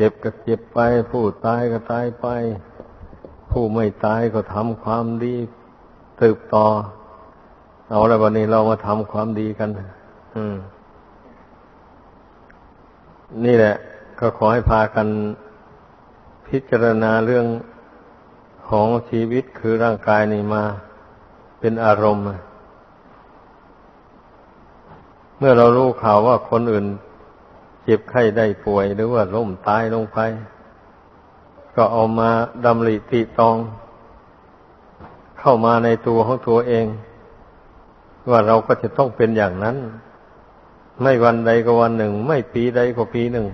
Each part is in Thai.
เจ็บก็เจ็บไป ผู้ตายก็ตายไป ผู้ไม่ตายก็ทำความดีสืบต่อ เอาละวันนี้เรามาทำความดีกันอืมนี่แหละ ก็ขอให้พากันพิจารณาเรื่องของชีวิตคือร่างกายนี่มาเป็นอารมณ์ เมื่อเรารู้ข่าวว่าคนอื่น จ็บไข้ได้ป่วยหรือว่าล้มตายลงไป ก็เอามาดำริติตอง เข้ามาในตัวของตัวเอง ว่าเราก็จะต้องเป็นอย่างนั้น ไม่วันใดก็วันหนึ่ง ไม่ปีใดก็ปีหนึ่ง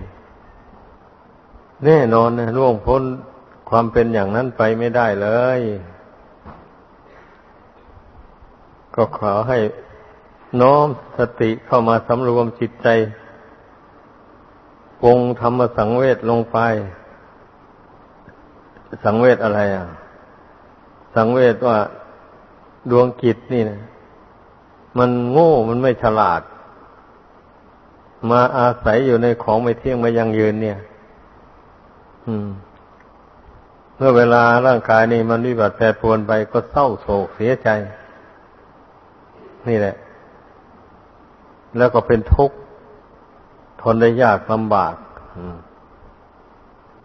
แน่นอนนะล่วงพ้นความเป็นอย่างนั้นไปไม่ได้เลย ก็ขอให้น้อมสติเข้ามาสำรวมจิตใจ ปงธรรมสังเวชลงไป สังเวชอะไรอะ สังเวชว่าดวงกิจนี่นะมันโง่มันไม่ฉลาด มาอาศัยอยู่ในของไม่เที่ยงไม่ยั่งยืนเนี่ย อืม เมื่อเวลาร่างกายนี่มันวิบัติแปรปรวนไปก็เศร้าโศกเสียใจ นี่แหละ แล้วก็เป็นทุกข์ นได้ยากลำบาก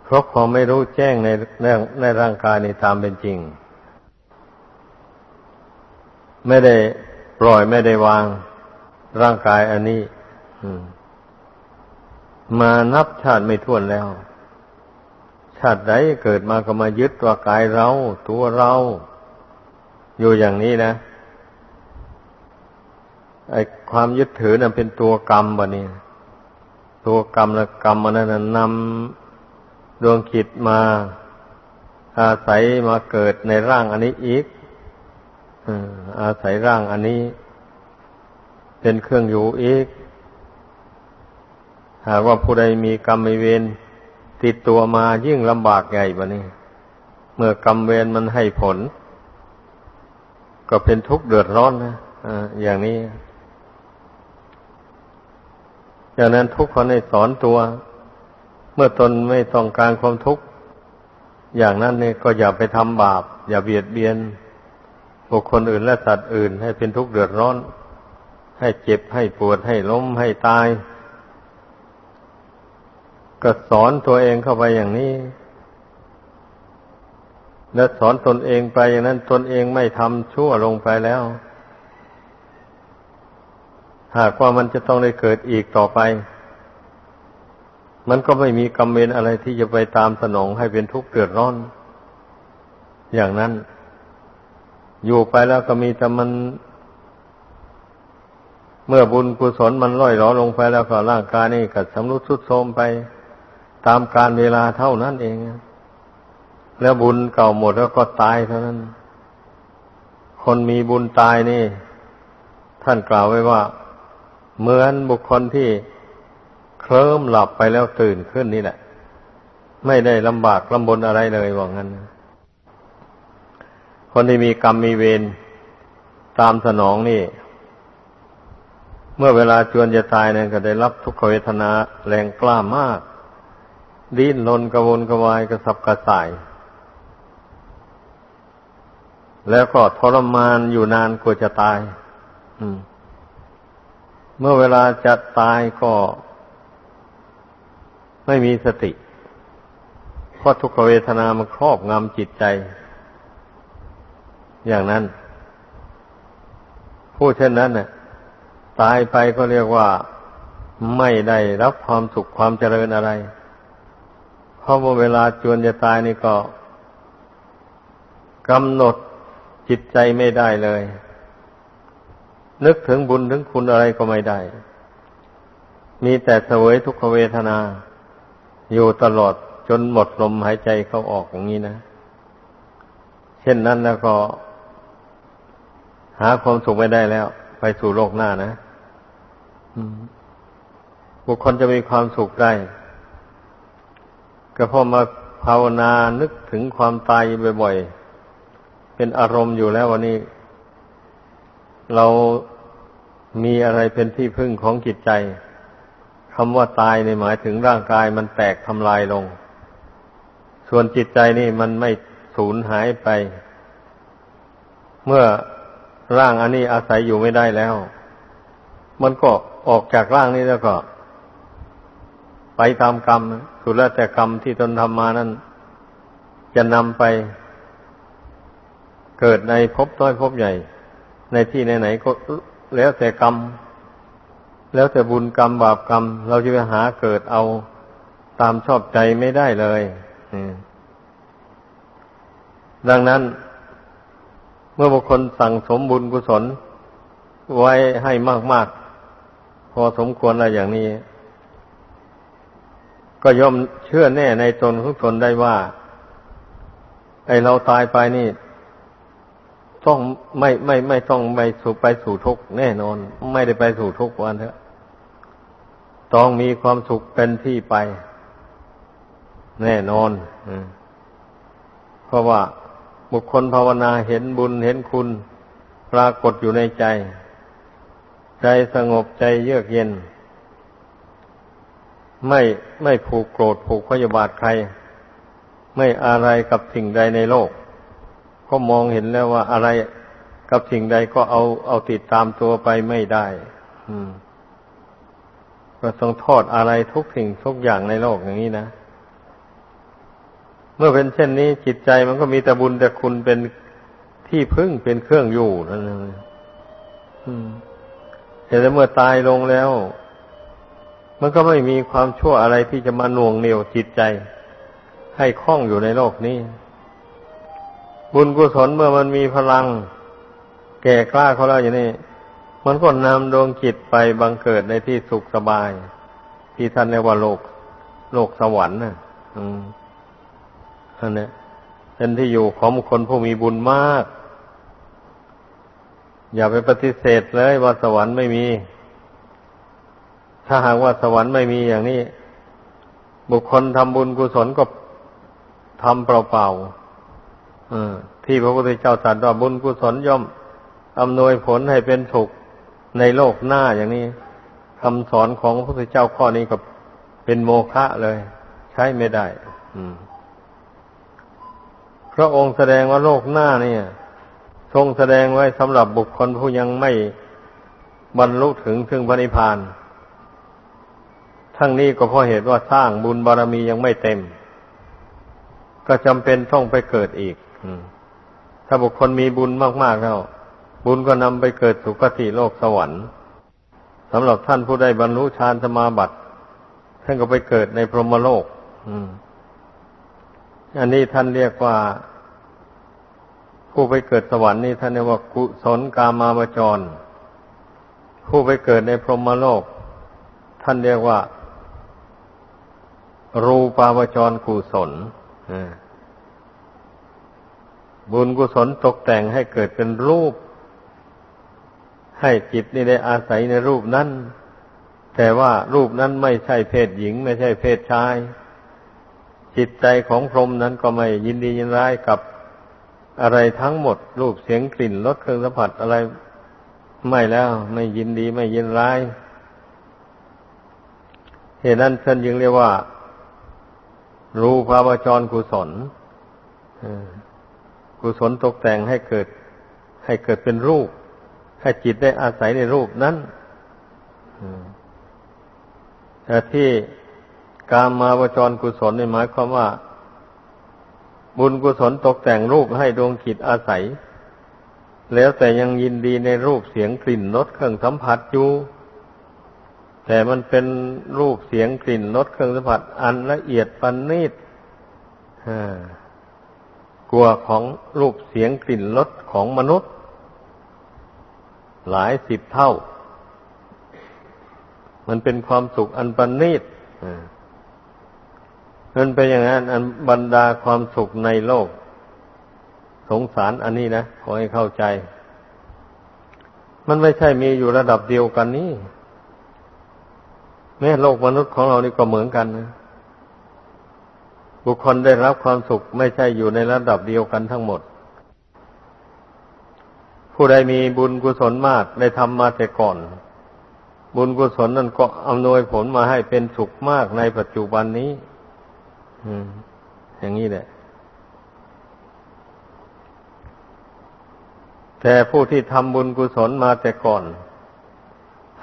เพราะความไม่รู้แจ้งในในในร่างกายในตามเป็นจริง ไม่ได้ปล่อยไม่ได้วางร่างกายอันนี้มานับชาติไม่ท้วนแล้ว ชาติใดเกิดมาก็มายึดว่ากายเรา ตัวเรา อยู่อย่างนี้นะไอความยึดถือนั้นเป็นตัวกรรมบะนี่ ตัวกรรมและกรรมมันนั้นนำดวงขิดมา อาศัยมาเกิดในร่างอันนี้อีกอาศัยร่างอันนี้ เป็นเครื่องอยู่อีก หากว่าผู้ใดมีกรรมมีเวรติดตัวมายิ่งลำบากใหญ่บะนี่เมื่อกรรมเวรมันให้ผล ก็เป็นทุกข์เดือดร้อนนะอะอย่างนี้ ดังนั้นทุกคนให้สอนตัว เมื่อตนไม่ต้องการความทุกข์ อย่างนั้นเนี่ยก็อย่าไปทำบาป อย่าเบียดเบียน บุคคลอื่นและสัตว์อื่น ให้เป็นทุกข์เดือดร้อน ให้เจ็บให้ปวดให้ล้มให้ตาย ก็สอนตัวเองเข้าไปอย่างนี้ และสอนตนเองไปอย่างนั้นตนเองไม่ทำชั่วลงไปแล้ว หากว่ามันจะต้องได้เกิดอีกต่อไป มันก็ไม่มีกรรมเวรอะไรที่จะไปตามสนองให้เป็นทุกข์เดือดร้อน อย่างนั้น อยู่ไปแล้วก็มีแต่มัน เมื่อบุญกุศลมันล่อยหลอลงไปแล้วก็ร่างกายนี่ก็สำรุดสุดโทรมไปตามการเวลาเท่านั้นเอง แล้วบุญเก่าหมดแล้วก็ตายเท่านั้น คนมีบุญตายนี่ ท่านกล่าวไว้ว่า เหมือนบุคคลที่เคลิ้มหลับไปแล้วตื่นขึ้นนี่แหละ ไม่ได้ลำบากลำบนอะไรเลยว่างั้น คนที่มีกรรมมีเวรตามสนองนี่ เมื่อเวลาจวนจะตายเนี่ยก็ได้รับทุกขเวทนาแรงกล้ามาก ดิ้นรนกระวนกระวายกระสับกระส่าย แล้วก็ทรมานอยู่นานกว่าจะตาย เมื่อเวลาจะตายก็ไม่มีสติเพราะทุกขเวทนามันครอบงำจิตใจ อย่างนั้น ผู้เช่นนั้นน่ะ ตายไปก็เรียกว่าไม่ได้รับความสุขความเจริญอะไร เพราะว่าเวลาจวนจะตายนี่ก็กำหนดจิตใจไม่ได้เลย นึกถึงบุญถึงคุณอะไรก็ไม่ได้ มีแต่เสวยทุกขเวทนา อยู่ตลอดจนหมดลมหายใจเข้าออกอย่างนี้นะ เช่นนั้นแล้วก็ หาความสุขไม่ได้แล้ว ไปสู่โลกหน้านะบุคคลจะมีความสุขได้ ก็พอมาภาวนานึกถึงความตายบ่อยๆ เป็นอารมณ์อยู่แล้ววันนี้ เรามีอะไรเป็นที่พึ่งของจิตใจคำว่าตายในหมายถึงร่างกายมันแตกทำลายลง ส่วนจิตใจนี่มันไม่สูญหายไป เมื่อร่างอันนี้อาศัยอยู่ไม่ได้แล้ว มันก็ออกจากร่างนี้แล้วก็ ไปตามกรรม สุดแล้วแต่กรรมที่ตนทำมานั้น จะนำไป เกิดในภพน้อยภพใหญ่ ในที่ไหนๆก็แล้วแต่กรรม แล้วแต่บุญกรรมบาปกรรม เราจะไปหาเกิดเอาตามชอบใจไม่ได้เลยดังนั้น เมื่อบุคคลสั่งสมบุญกุศล ไว้ให้มาก ๆ พอสมควรอะไรอย่างนี้ ก็ย่อมเชื่อแน่ในตนของตนได้ว่า ไอเราตายไปนี่ ต้องไม่ไม่ไม่ต้องไปสู่ไปสู่ทุกข์แน่นอน ไม่ได้ไปสู่ทุกข์วันเถอะต้องมีความสุขเป็นที่ไป แน่นอนเพราะว่าบุคคลภาวนาเห็นบุญเห็นคุณ ปรากฏอยู่ในใจ ใจสงบใจเยือกเย็น ไม่ไม่ผูกโกรธผูกพยาบาทใคร ไม่อะไรกับสิ่งใดในโลก ก็มองเห็นแล้วว่าอะไรกับสิ่งใดก็เอาเอาติดตามตัวไปไม่ได้ก็ต้องทอดอะไรทุกสิ่งทุกอย่างในโลกอย่างนี้นะ เมื่อเป็นเช่นนี้จิตใจมันก็มีแต่บุญแต่คุณเป็นที่พึ่งเป็นเครื่องอยู่นั่นเองแต่เมื่อตายลงแล้ว มันก็ไม่มีความชั่วอะไรที่จะมาหน่วงเหนี่ยวจิตใจ ให้คล้องอยู่ในโลกนี้ บุญกุศลเมื่อมันมีพลัง แก่กล้าเขาแล้วอย่างนี้ มันก็นำดวงจิตไปบังเกิดในที่สุขสบาย ที่ท่านเรียกว่าโลก โลกสวรรค์นะอืมอันนี้เป็นที่อยู่ของคนผู้มีบุญมาก อย่าไปปฏิเสธเลยว่าสวรรค์ไม่มี ถ้าหากว่าสวรรค์ไม่มีอย่างนี้ บุคคลทำบุญกุศลก็ทำเปล่าๆ ที่พระพุทธเจ้าตรัสว่าบุญกุศลย่อมอำนวยผลให้เป็นสุขในโลกหน้าอย่างนี้คำสอนของพระพุทธเจ้าข้อนี้ก็เป็นโมฆะเลย ใช้ไม่ได้พระองค์แสดงว่าโลกหน้าเนี่ย ทรงแสดงไว้สำหรับบุคคลผู้ยังไม่บรรลุถึงถึงพระนิพพาน ทั้งนี้ก็เพราะเหตุว่าสร้างบุญบารรมียังไม่เต็ม ก็จำเป็นต้องไปเกิดอีก ถ้าบุคคลมีบุญมากๆแล้วบุญก็นำไปเกิดสุคติโลกสวรรค์สำหรับท่านผู้ได้บรรลุฌานสมาบัติท่านก็ไปเกิดในพรหมโลกอันนี้ท่านเรียกว่า ผู้ไปเกิดสวรรค์นี่ท่านเรียกว่ากุศลกามาวจร ผู้ไปเกิดในพรหมโลก ท่านเรียกว่า รูปาวจรกุศล บุญกุศลตกแต่งให้เกิดเป็นรูป ให้จิตนี่ได้อาศัยในรูปนั้น แต่ว่ารูปนั้นไม่ใช่เพศหญิง ไม่ใช่เพศชาย จิตใจของพรหมนั้นก็ไม่ยินดียินร้ายกับอะไรทั้งหมด รูปเสียงกลิ่นรสเครื่องสัมผัสอะไรไม่แล้วไม่ยินดีไม่ยินร้ายเหตุนั้นท่านจึงเรียกว่า รูปาวจรกุศล กุศลตกแต่งให้เกิด ให้เกิดเป็นรูป ให้จิตได้อาศัยในรูปนั้นแต่ที่กามมาวจรกุศลในหมายความว่า บุญกุศลตกแต่งรูปให้ดวงจิตอาศัย แล้วแต่ยังยินดีในรูปเสียงกลิ่นรสเครื่องสัมผัสอยู่แต่มันเป็นรูปเสียงกลิ่นรสเครื่องสัมผัสอันละเอียดปันนิด กลัวของรูปเสียงกลิ่นรสของมนุษย์ หลายสิบเท่า มันเป็นความสุขอันปันนิดมันเป็นอย่างนั้นอันบรรดาความสุขในโลก สงสารอันนี้นะขอให้เข้าใจ มันไม่ใช่มีอยู่ระดับเดียวกันนี่แม้โลกมนุษย์ของเรานี่ก็เหมือนกันนะ บุคคลได้รับความสุขไม่ใช่อยู่ในระดับเดียวกันทั้งหมด ผู้ใดมีบุญกุศลมากได้ทำมาแต่ก่อน บุญกุศลนั่นก็อำนวยผลมาให้เป็นสุขมากในปัจจุบันนี้อย่างนี้แหละแต่ผู้ที่ทำบุญกุศลมาแต่ก่อน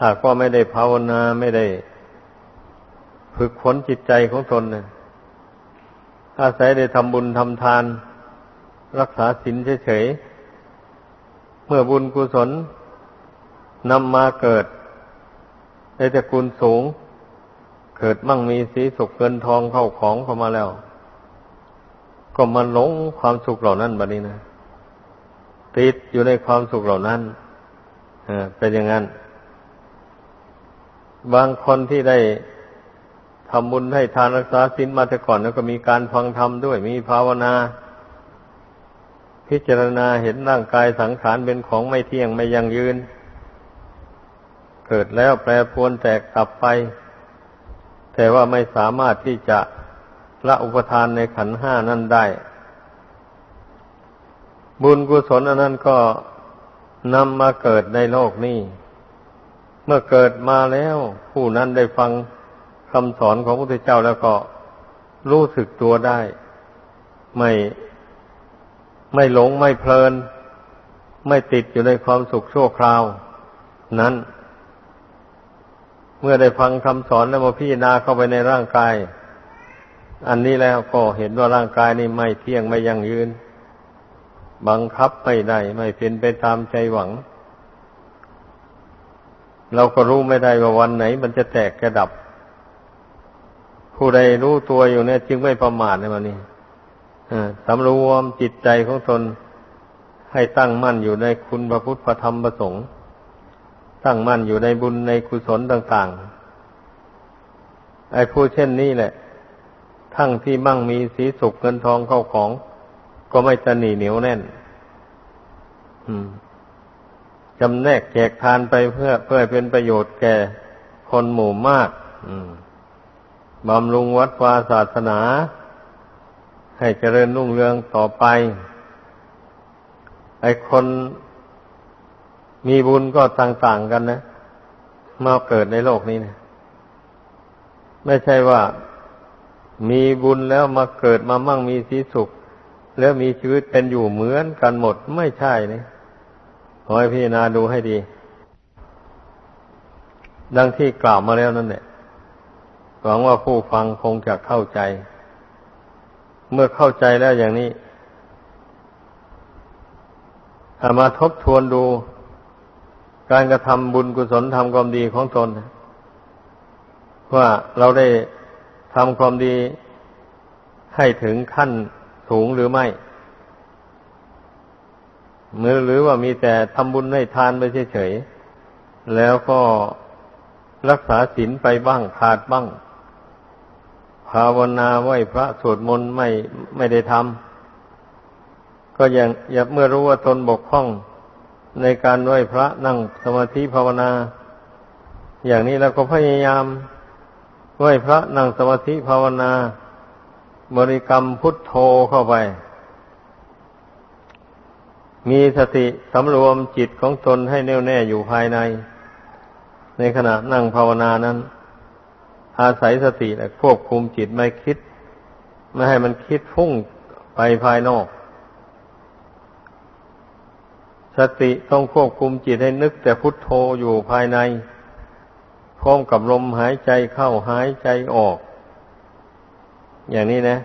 หากว่าไม่ได้ภาวนาไม่ได้ฝึกฝนจิตใจของตนเนี่ย อาศัยได้ทำบุญทำทาน รักษาศีลเฉยๆ เมื่อบุญกุศลนำมาเกิด ในตระกูลสูง เกิดมั่งมีสีสุขเงินทองเข้าของเข้ามาแล้ว ก็มันหลงความสุขเหล่านั้นบัดนี้นะติดอยู่ในความสุขเหล่านั้นเป็นอย่างนั้น บางคนที่ได้ ทำบุญให้ทานรักษาศีลมาแต่ก่อนแล้วก็มีการฟังธรรมด้วย มีภาวนา พิจารณาเห็นร่างกายสังขารเป็นของไม่เที่ยงไม่ยั่งยืน เกิดแล้วแปรปรวนแตกกลับไป แต่ว่าไม่สามารถที่จะละอุปทานในขันห้านั้นได้ บุญกุศลอันนั้นก็นำมาเกิดในโลกนี้ เมื่อเกิดมาแล้ว ผู้นั้นได้ฟัง คำสอนของพระพุทธเจ้าแล้วก็รู้สึกตัวได้ ไม่ไม่หลงไม่เพลิน ไม่ติดอยู่ในความสุขชั่วคราว นั้น เมื่อได้ฟังคำสอนแล้วมาพิจารณาเข้าไปในร่างกาย อันนี้แล้วก็เห็นว่าร่างกายนี้ไม่เที่ยงไม่ยั่งยืน บังคับไม่ได้ไม่เป็นไปตามใจหวัง เราก็รู้ไม่ได้ว่าวันไหน มันจะแตกกระดับ ผู้ใดรู้ตัวอยู่เนี่ย จึงไม่ประมาทในวันนี้สำรวมจิตใจของตนให้ตั้งมั่นอยู่ในคุณพระพุทธพระธรรมพระสงฆ์ตั้งมั่นอยู่ในบุญในกุศลต่าง ๆ ไอ้ผู้เช่นนี้แหละ ทั้งที่มั่งมีสีสุขเงินทองเข้าของ ก็ไม่ตนีเหนียวแน่นจำแนกแจกทานไปเพื่อเพื่อเป็นประโยชน์แก่คนหมู่มาก อืม บำรุงวัดวาศาสนา ให้เจริญรุ่งเรืองต่อไป ไอ้คนมีบุญก็ต่างๆกันนะมาเกิดในโลกนี้นะไม่ใช่ว่ามีบุญแล้วมาเกิดมามั่งมีสีสุข แล้วมีชีวิตเป็นอยู่เหมือนกันหมดไม่ใช่นี่ขอให้พี่นาดูให้ดี ดังที่กล่าวมาแล้วนั่นแหละ หวังว่าผู้ฟังคงจะเข้าใจ เมื่อเข้าใจแล้วอย่างนี้ามาทบทวนดูการกระทำบุญกุศลทำความดีของตนว่าเราได้ทำความดีให้ถึงขั้นสูงหรือไม่มือหรือว่ามีแต่ทำบุญให้ทานไปเฉยๆแล้วก็รักษาศีลไปบ้างขาดบ้าง ภาวนาไหวพระสวดมนต์ไม่ไม่ได้ทำก็ยังอย่าเมื่อรู้ว่าตนบกพร่องในการไหวพระนั่งสมาธิภาวนา อย่างนี้เราก็พยายามไหวพระนั่งสมาธิภาวนา บริกรรมพุทโธเข้าไป มีสติสำรวมจิตของตนให้แน่วแน่อยู่ภายใน ในขณะนั่งภาวนานั้น อาศัยสติควบคุมจิตไม่คิด ไม่ให้มันคิดฟุ้งไปภายนอก สติต้องควบคุมจิตให้นึกแต่พุทโธอยู่ภายในพร้อมกับลมหายใจเข้าหายใจออก อย่างนี้นะ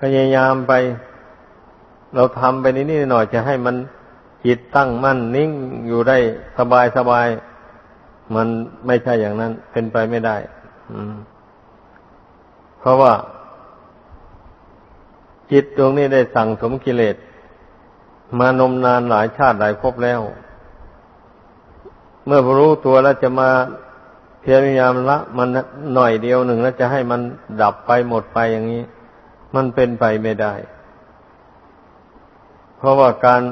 พยายามไป เราทำไปนิดๆหน่อยจะให้มันจิตตั้งมั่นนิ่งอยู่ได้สบายสบาย มันไม่ใช่อย่างนั้น เป็นไปไม่ได้เพราะว่า จิตดวงนี้ได้สั่งสมกิเลสมานมนานหลายชาติหลายภพแล้ว เมื่อรู้ตัวแล้วจะมาพยายามละมันหน่อยเดียวหนึ่งแล้วจะให้มันดับไปหมดไปอย่างนี้ มันเป็นไปไม่ได้ เพราะว่าการ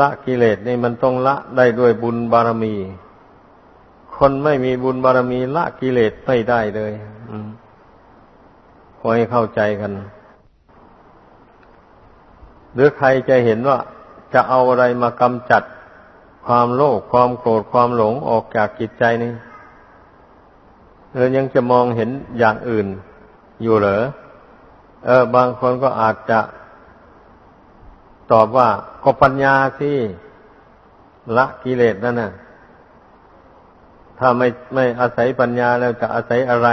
ละกิเลสนี่มันต้องละได้ด้วยบุญบารมี คนไม่มีบุญบารมีละกิเลสไม่ได้เลยขอให้เข้าใจกัน หรือใครจะเห็นว่า จะเอาอะไรมากำจัดความโลภความโกรธความหลงออกจากจิตใจนี่เออยังจะมองเห็นอย่างอื่น อยู่เหรอ เออ บางคนก็อาจจะตอบว่าก็ปัญญาสิละกิเลสนั่นน่ะ ถ้าไม่ไม่อาศัยปัญญาแล้วจะอาศัยอะไร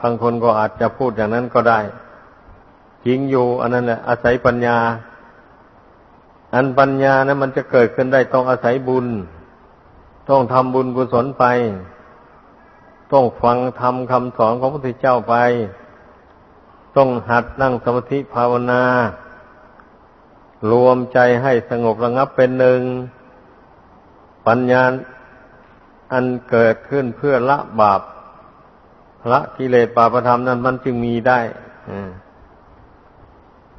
บางคนก็อาจจะพูดอย่างนั้นก็ได้จริงอยู่ อันนั้นแหละอาศัยปัญญา อันปัญญานะมันจะเกิดขึ้นได้ต้องอาศัยบุญ ต้องทำบุญกุศลไป ต้องฟังทำคำสอนของพระพุทธเจ้าไป ต้องหัดนั่งสมาธิภาวนา รวมใจให้สงบระงับเป็นหนึ่ง ปัญญา อันเกิดขึ้นเพื่อละบาปละกิเลสปาปธรรมนั้นมันจึงมีได้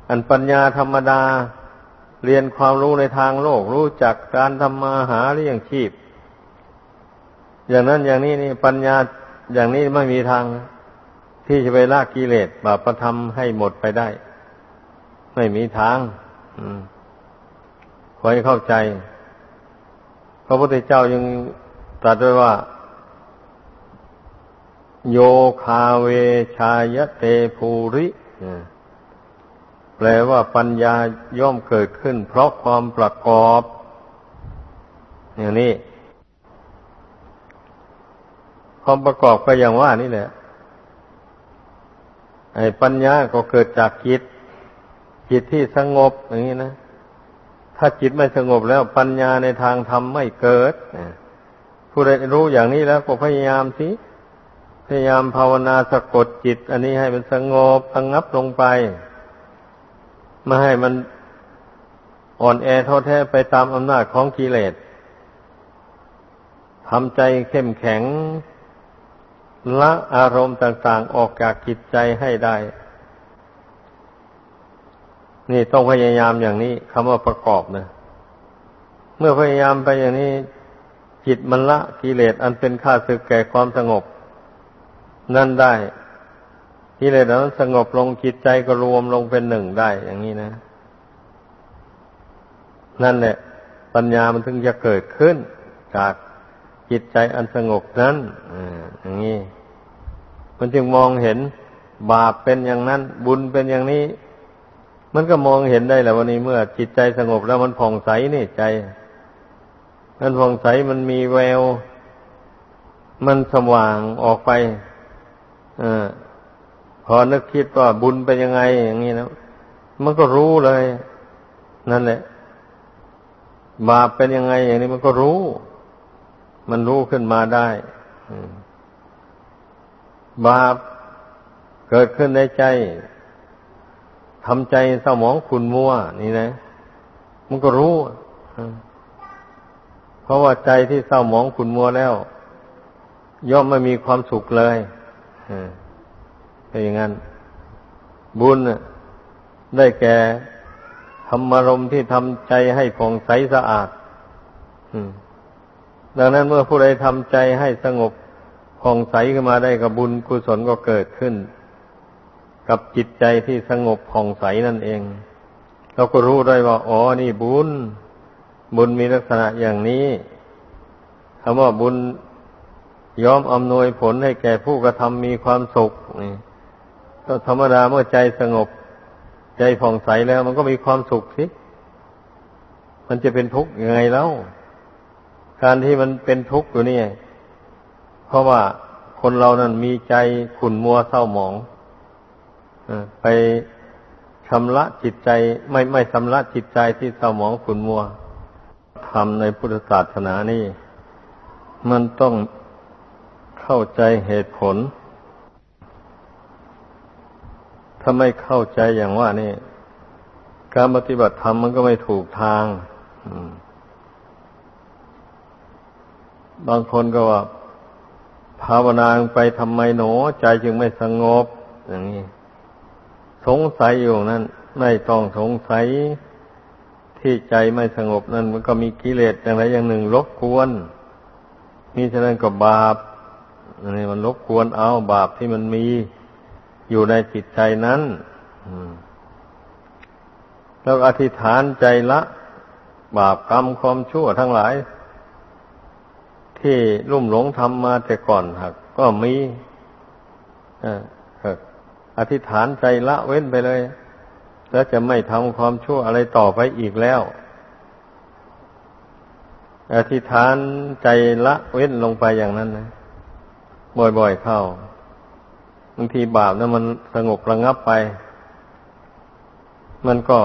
อันปัญญาธรรมดาเรียนความรู้ในทางโลก รู้จักการทำมาหาเลี้ยงชีพ อย่างนั้นอย่างนี้นี่ปัญญาอย่างนี้ไม่มีทางที่จะไปละกิเลสบาปธรรมให้หมดไปได้ ไม่มีทางขอให้เข้าใจ พระพุทธเจ้ายัง ตรัสไว้ว่า โยคาเวชายเตภูริแปลว่าปัญญาย่อมเกิดขึ้น เพราะความประกอบ อย่างนี้ ความประกอบก็อย่างว่านี่แหละไอ้ปัญญาก็เกิดจากจิต จิตที่สงบอย่างนี้นะ ถ้าจิตไม่สงบแล้วปัญญาในทางธรรมไม่เกิด ผู้ใดรู้อย่างนี้แล้วก็พยายามสิ พยายามภาวนาสะกดจิต อันนี้ให้มันสงบสงับลงไปไม่ให้มันอ่อนแอท้อแท้ไปตามอำนาจของกิเลสทำใจเข้มแข็ง ละอารมณ์ต่าง ๆ ออกจากจิตใจให้ได้ นี่ต้องพยายามอย่างนี้คำว่าประกอบนะ เมื่อพยายามไปอย่างนี้ จิตมันละกิเลสอันเป็นข้าศึกแก่ความสงบ นั่นได้กิเลสนั้นสงบลงจิตใจก็รวมลงเป็นหนึ่งได้ อย่างนี้นะ นั่นแหละ ปัญญามันถึงจะเกิดขึ้น จากจิตใจอันสงบนั้นอย่างนี้มันจึงมองเห็นบาปเป็นอย่างนั้น บุญเป็นอย่างนี้ มันก็มองเห็นได้แหละวันนี้เมื่อจิตใจสงบแล้วมันผ่องใสนี่ใจ มันผ่องใสมันมีแวว มันสว่างออกไปอพอนึกคิดว่าบุญเป็นยังไง อย่างนี้นะมันก็รู้เลย นั่นแหละ บาปเป็นยังไง อย่างนี้มันก็รู้ มันรู้ขึ้นมาได้บาปเกิดขึ้นในใจทำใจเศร้าหมองขุนมัว นี่นะ มันก็รู้ เพราะว่าใจที่เศร้าหมองขุนมัวแล้ว ย่อมไม่มีความสุขเลยเป็นอย่างนั้น บุญได้แก่ธรรมารมที่ทำใจให้ผ่องใสสะอาดดังนั้นเมื่อผู้ใดทำใจให้สงบผ่องใสขึ้นมาได้กับบุญกุศลก็เกิดขึ้น กับจิตใจที่สงบผ่องใสนั่นเอง เราก็รู้ได้ว่า อ๋อ นี่บุญ บุญมีลักษณะอย่างนี้คำว่าบุญยอมอำนวยผลให้แก่ผู้กระทำมีความสุขนี่ก็ธรรมดาเมื่อใจสงบ ใจผ่องใสแล้ว มันก็มีความสุขสิมันจะเป็นทุกข์ยังไงแล้ว การที่มันเป็นทุกข์อยู่นี่เพราะว่าคนเรานั้นมีใจขุ่นมัวเศร้าหมองไปชำระจิตใจ ไม่ไม่ชำระจิตใจที่เศร้าหมองขุ่นมัว ทำในพุทธศาสนานี่ มันต้องเข้าใจเหตุผล ถ้าไม่เข้าใจอย่างว่านี่ การปฏิบัติธรรมมันก็ไม่ถูกทางบางคนก็ว่า ภาวนาไปทำไมหนอ ใจจึงไม่สงบ อย่างนี้ สงสัยอยู่นั้นไม่ต้องสงสัย ที่ใจไม่สงบนั้นมันก็มีกิเลสอย่างไรอย่างหนึ่งรบกวนมีฉะนั้นก็บาปอันนี้มันรบกวนเอาบาปที่มันมีอยู่ในจิตใจนั้นแล้วอธิษฐานใจละ บาปกรรมความชั่วทั้งหลาย ที่ลุ่มหลงทำมาแต่ก่อนหักก็มีอธิษฐานใจละเว้นไปเลย แล้วจะไม่ทำความชั่วอะไรต่อไปอีกแล้ว อธิษฐานใจละเว้นลงไปอย่างนั้นนะบ่อยๆเข้าบางทีบาปนะั้นมันสงบระงับไป มันก็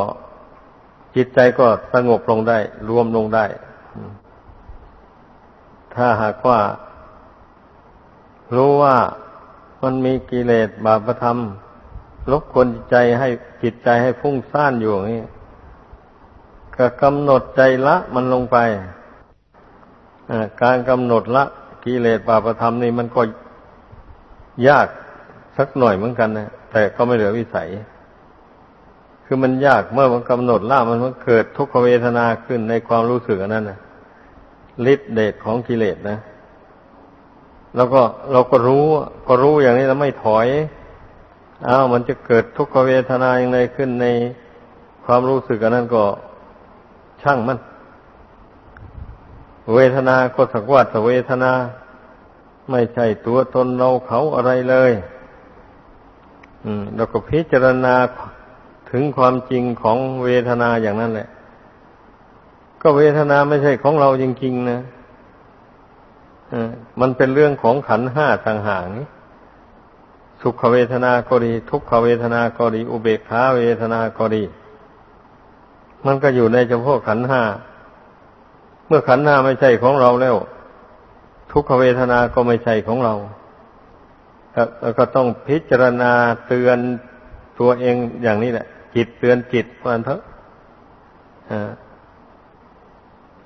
จิตใจก็สงบลงได้ รวมลงได้ ถ้าหากว่า รู้ว่ามันมีกิเลสบาปธรรม ลบกวนใจให้จิตใจให้ฟุ้งซ่านอยู่อย่างนี้ก็กำหนดใจละมันลงไปการกำหนดละกิเลสบาปธรรมนี่มันก็ยากสักหน่อยเหมือนกันนะแต่ก็ไม่เหลือวิสัย คือมันยากเมื่อมันกำหนดละมันมันเกิดทุกขเวทนาขึ้นในความรู้สึกนั้นนะฤทธิเดชของกิเลสนะ แล้วก็เราก็รู้ก็รู้อย่างนี้แล้วไม่ถอย อ้าวมันจะเกิดทุกขเวทนาอย่างไรขึ้นในความรู้สึกอันนั้นก็ช่างมัน เวทนาก็สักว่าแต่เวทนา ไม่ใช่ตัวตนเราเขาอะไรเลย อืมเราก็พิจารณาถึงความจริงของเวทนาอย่างนั้นแหละ ก็เวทนาไม่ใช่ของเราจริงๆนะมันเป็นเรื่องของขันห้าต่างหาก สุขเวทนาก็ดี ทุกขเวทนาก็ดี อุเบกขาเวทนาก็ดี มันก็อยู่ในเฉพาะขันห้า เมื่อขันห้าไม่ใช่ของเราแล้ว ทุกขเวทนาก็ไม่ใช่ของเราแล้วก็ต้องพิจารณาเตือนตัวเองอย่างนี้แหละ จิตเตือนจิตวันเถอะ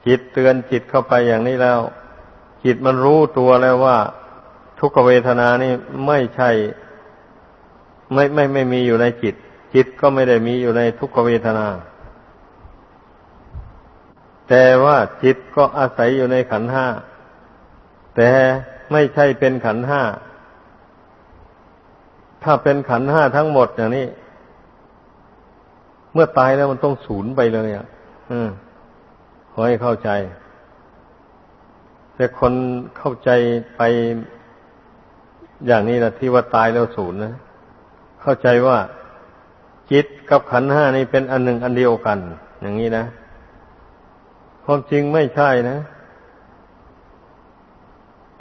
จิตเตือนจิตเข้าไปอย่างนี้แล้ว จิตมันรู้ตัวแล้วว่า ทุกขเวทนานี่ไม่ใช่ ไม่ไม่ไม่มีอยู่ในจิต จิตก็ไม่ได้มีอยู่ในทุกขเวทนา แต่ว่าจิตก็อาศัยอยู่ในขันห้า แต่ไม่ใช่เป็นขันห้า ถ้าเป็นขันห้าทั้งหมดอย่างนี้ เมื่อตายแล้วมันต้องสูญไปเลยอะ อืมขอให้เข้าใจ แต่คนเข้าใจไป อย่างนี้นะที่ว่าตายแล้วศูนย์นะ เข้าใจว่าจิตกับขันห้านี่เป็นอันหนึ่งอันเดียวกัน อย่างนี้นะความจริงไม่ใช่นะ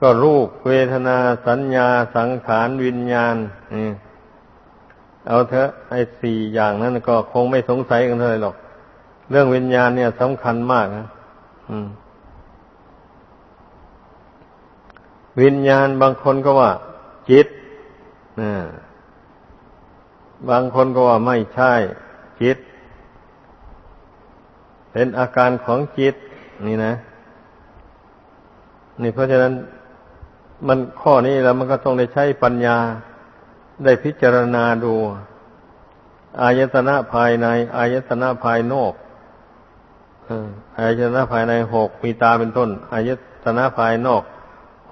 ก็รูปเวทนาสัญญาสังขารวิญญาณเอาเถอะไอ้สี่อย่างนั้นก็คงไม่สงสัยกันเลยหรอก เรื่องวิญญาณเนี่ยสำคัญมากนะวิญญาณบางคนก็ว่า จิตบางคนก็ว่าไม่ใช่จิต เป็นอาการของจิต นี่นะ นี่เพราะฉะนั้นมันข้อนี้แล้วมันก็ต้องได้ใช้ปัญญาได้พิจารณาดู อายตนะภายใน อายตนะภายนอกอายตนะภายในหกมีตาเป็นต้น อายตนะภายนอก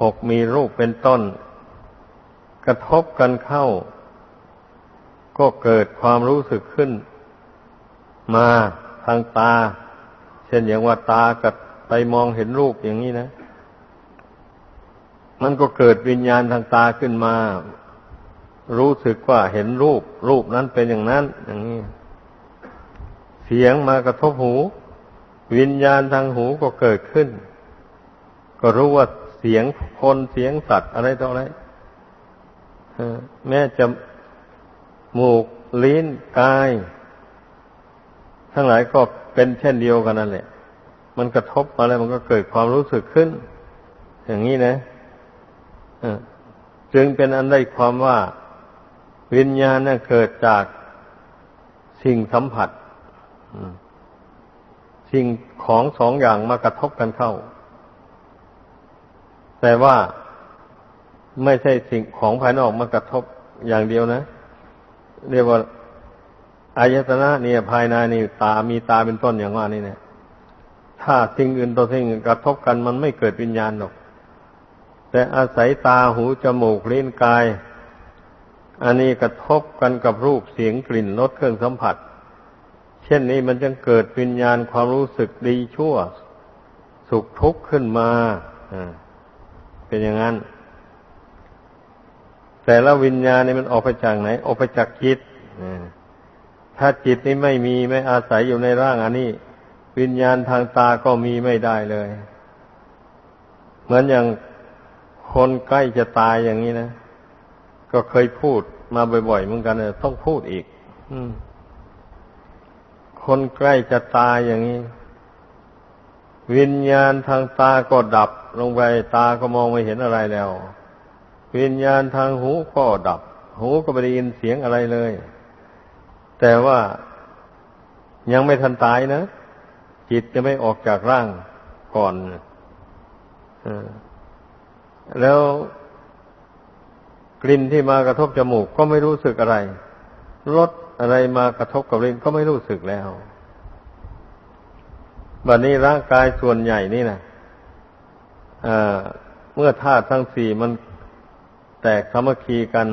หกมีรูปเป็นต้น ระทบกันเข้า ก็เกิดความรู้สึกขึ้น มาทางตา เช่นอย่างว่าตากับไปมองเห็นรูปอย่างนี้นะ มันก็เกิดวิญญาณทางตาขึ้นมา รู้สึกว่าเห็นรูป รูปนั้นเป็นอย่างนั้น อย่างนี้ เสียงมากระทบหู วิญญาณทางหูก็เกิดขึ้น ก็รู้ว่าเสียงคนเสียงสัตว์อะไรต่ออะไร แม้จะหมูกลิ้นกาย ทั้งหลายก็เป็นเช่นเดียวกันนั่นแหละ มันกระทบมาแล้วมันก็เกิดความรู้สึกขึ้น อย่างนี้นะจึงเป็นอันได้ความว่าวิญญาณน่ะเกิดจากสิ่งสัมผัสสิ่งของสองอย่างมากระทบกันเข้า แต่ว่า ไม่ใช่สิ่งของภายนอกมากระทบอย่างเดียวนะ เรียกว่าอายตนะเนี่ยภายในนี่ตามีตาเป็นต้นอย่างว่านี่เนี่ย ถ้าสิ่งอื่นต่อสิ่งอื่นกระทบกันมันไม่เกิดวิญญาณหรอก แต่อาศัยตาหูจมูกลิ้นกาย อันนี้กระทบกันกับรูปเสียงกลิ่นรสเครื่องสัมผัส เช่นนี้มันจึงเกิดวิญญาณความรู้สึกดีชั่ว สุขทุกข์ขึ้นมาเป็นอย่างนั้น แต่ละวิญญาณนี่มันออกไปจากไหน ออกไปจากจิตถ้าจิตนี้ไม่มีไม่อาศัยอยู่ในร่างอันนี้ วิญญาณทางตาก็มีไม่ได้เลย เหมือนอย่างคนใกล้จะตายอย่างนี้นะก็เคยพูดมาบ่อยๆเหมือนกันเลยต้องพูดอีกคนใกล้จะตายอย่างนี้ วิญญาณทางตาก็ดับลงไปตาก็มองไม่เห็นอะไรแล้ว วิญญาณทางหูก็ดับ หูก็ไม่ได้ยินเสียงอะไรเลย แต่ว่ายังไม่ทันตายนะ จิตจะไม่ออกจากร่างก่อนแล้วกลิ่นที่มากระทบจมูกก็ไม่รู้สึกอะไรรสอะไรมากระทบกับลิ้นก็ไม่รู้สึกแล้วบัดนี้ร่างกายส่วนใหญ่นี่นะเมื่อธาตุทั้งสี่มัน แตกสามัคคีกัน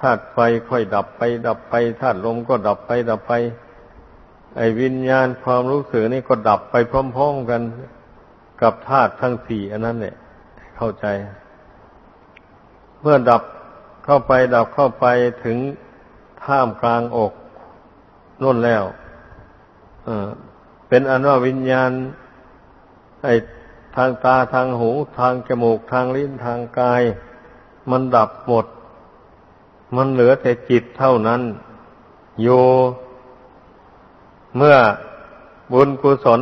ธาตุไฟค่อยดับไป ดับไปธาตุลมก็ดับไป ดับไป ไอ้วิญญาณความรู้สึกนี่ก็ดับไปพร้อมๆกันกับธาตุทั้งสี่อันนั้นเนี่ยเข้าใจ เมื่อดับเข้าไป ดับเข้าไปถึงท่ามกลางอกนุ่นแล้วเป็นอันว่าวิญญาณ ไอ้ทางตาทางหู ทางจมูกทางลิ้นทางกาย มันดับหมด มันเหลือแต่จิตเท่านั้น โย เมื่อบุญกุศล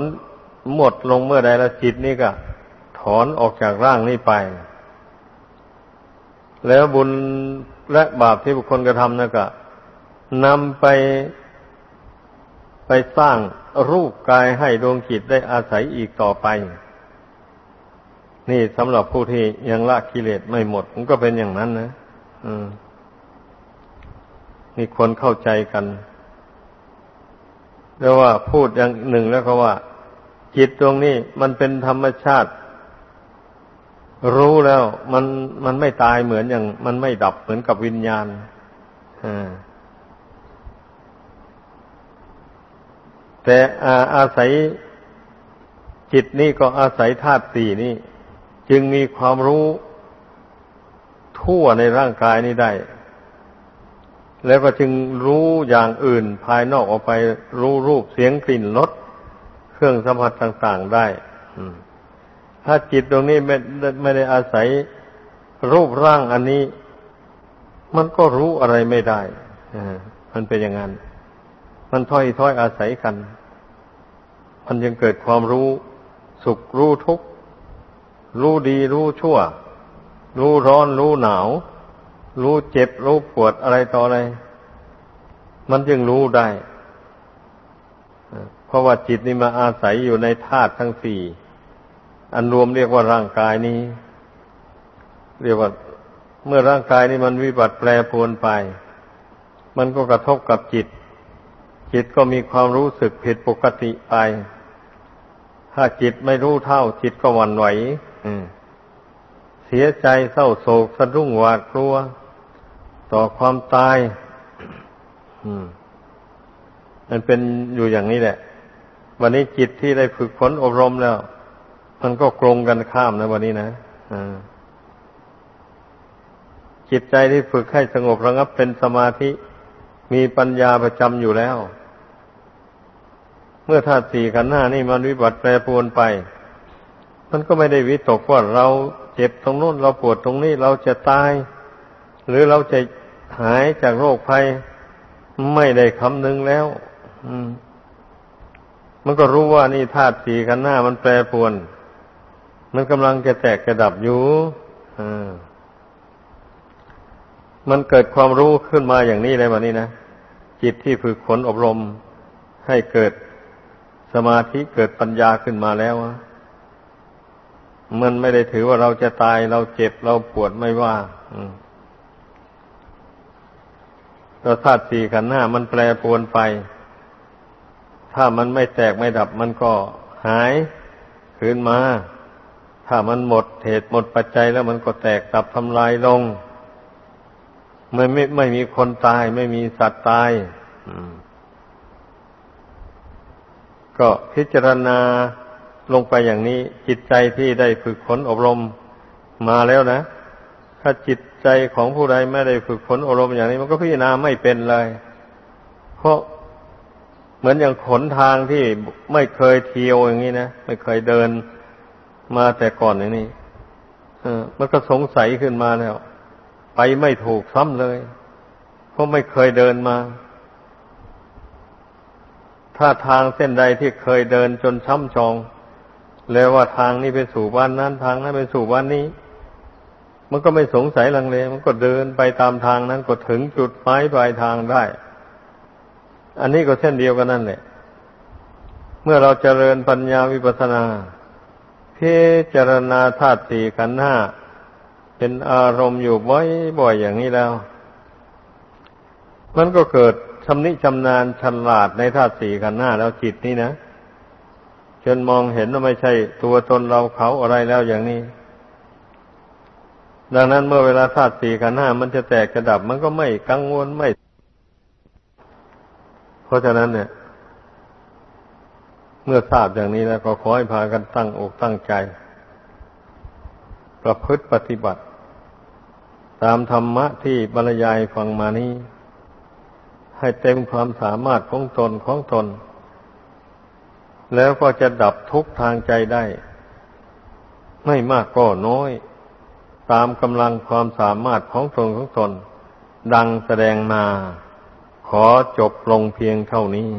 หมดลงเมื่อใดละจิตนี่ก็ ถอนออกจากร่างนี้ไป แล้วบุญและบาปที่บุคคลกระทำนั่นก็นำไปไปสร้างรูปกายให้ดวงจิตได้อาศัยอีกต่อไป นี่สำหรับผู้ที่ยังละกิเลสไม่หมด มันก็เป็นอย่างนั้นนะอืมนี่คนเข้าใจกันแล้วว่าพูดอย่างหนึ่งแล้วก็ว่า จิตตรงนี้มันเป็นธรรมชาติ รู้แล้วมันมันไม่ตายเหมือนอย่าง มันไม่ดับเหมือนกับวิญญาณอ่าแต่อาศัยจิตนี่ก็อาศัยธาตุสี่นี่ จึงมีความรู้ทั่วในร่างกายนี้ได้ แล้วก็จึงรู้อย่างอื่นภายนอกออกไปรู้รูปเสียงกลิ่นรสเครื่องสัมผัสต่าง ๆได้ถ้าจิตตรงนี้ไม่ไม่ได้อาศัยรูปร่างอันนี้ มันก็รู้อะไรไม่ได้มันเป็นอย่างนั้น มันถ้อยถ้อยอาศัยกัน มันยังเกิดความรู้สุขรู้ทุกข์ รู้ดีรู้ชั่ว รู้ร้อนรู้หนาว รู้เจ็บรู้ปวดอะไรต่ออะไร มันจึงรู้ได้ เพราะว่าจิตนี่มาอาศัยอยู่ในธาตุทั้งสี่ อันรวมเรียกว่าร่างกายนี้ เรียกว่าเมื่อร่างกายนี้มันวิบัติแปรปรวนไป มันก็กระทบกับจิต จิตก็มีความรู้สึกผิดปกติไป ถ้าจิตไม่รู้เท่าจิตก็หวั่นไหว เสียใจเศร้าโศกสะดุ้งหวาดกลัว ต่อความตายมันเป็นอยู่อย่างนี้แหละ วันนี้จิตที่ได้ฝึกฝนอบรมแล้ว มันก็กลงกันข้ามนะวันนี้นะจิตใจที่ฝึกให้สงบระงับเป็นสมาธิ มีปัญญาประจำอยู่แล้ว เมื่อธาตุสี่ขันธ์ห้านี่มันวิบัติแปรปรวนไป มันก็ไม่ได้วิตกว่าเราเจ็บตรงนู้นเราปวดตรงนี้เราจะตาย หรือเราจะหายจากโรคภัยไม่ได้คำนึงแล้ว อืม มันก็รู้ว่านี่ธาตุสี่ขันธ์ห้ามันแปรปรวน มันกำลังจะแตกกระดับอยู่อ่ามันเกิดความรู้ขึ้นมาอย่างนี้เลยวันนี้นะจิตที่ฝึกฝนอบรมให้เกิดสมาธิเกิดปัญญาขึ้นมาแล้ว มันไม่ได้ถือว่าเราจะตายเราเจ็บเราปวดไม่ว่าเราธาตุสี่ขันธ์ห้ามันแปรปรวนไป ถ้ามันไม่แตกไม่ดับมันก็หายคืนมา ถ้ามันหมดเหตุหมดปัจจัยแล้วมันก็แตกดับทำลายลง ไม่ไม่ไม่มีคนตาย ไม่มีสัตว์ตายก็พิจารณา ลงไปอย่างนี้ จิตใจที่ได้ฝึกฝนอบรมมาแล้วนะ ถ้าจิตใจของผู้ใดไม่ได้ฝึกฝนอบรมอย่างนี้ มันก็พิจารณาไม่เป็นเลย เพราะเหมือนอย่างขนทางที่ไม่เคยเที่ยวอย่างนี้นะไม่เคยเดินมาแต่ก่อนอย่างนี้ออมันก็สงสัยขึ้นมาแล้ว ไปไม่ถูกซ้ำเลย เพราะไม่เคยเดินมา ถ้าทางเส้นใดที่เคยเดินจนช้ำชอง แล้วว่าทางนี้ไปสู่บ้านนั้นทางนั้นไปสู่บ้านนี้ มันก็ไม่สงสัยลังเล มันก็เดินไปตามทางนั้นก็ถึงจุดหมายปลายทางได้ อันนี้ก็เช่นเดียวกันนั่นแหละ เมื่อเราเจริญปัญญาวิปัสสนาพิจารณาธาตุสี่ขันธ์ห้าเป็นอารมณ์อยู่บ่อยๆอย่างนี้แล้ว มันก็เกิดชำนิชำนาญฉลาดในธาตุสี่ขันธ์ห้าแล้วจิตนี่นะ จนมองเห็นว่าไม่ใช่ตัวตนเราเขาอะไรแล้วอย่างนี้ ดังนั้นเมื่อเวลาธาตุสี่ขันห้ามันจะแตกกระดับมันก็ไม่กังวลไม่ เพราะฉะนั้นเนี่ย เมื่อทราบอย่างนี้แล้วก็ขอให้พากันตั้งอกตั้งใจ ประพฤติปฏิบัติ ตามธรรมะที่บรรยายฟังมานี้ ให้เต็มความสามารถของตนของตน แล้วก็จะดับทุกทางใจได้ ไม่มากก็น้อย ตามกำลังความสามารถของตนของตน ดังแสดงมา ขอจบลงเพียงเท่านี้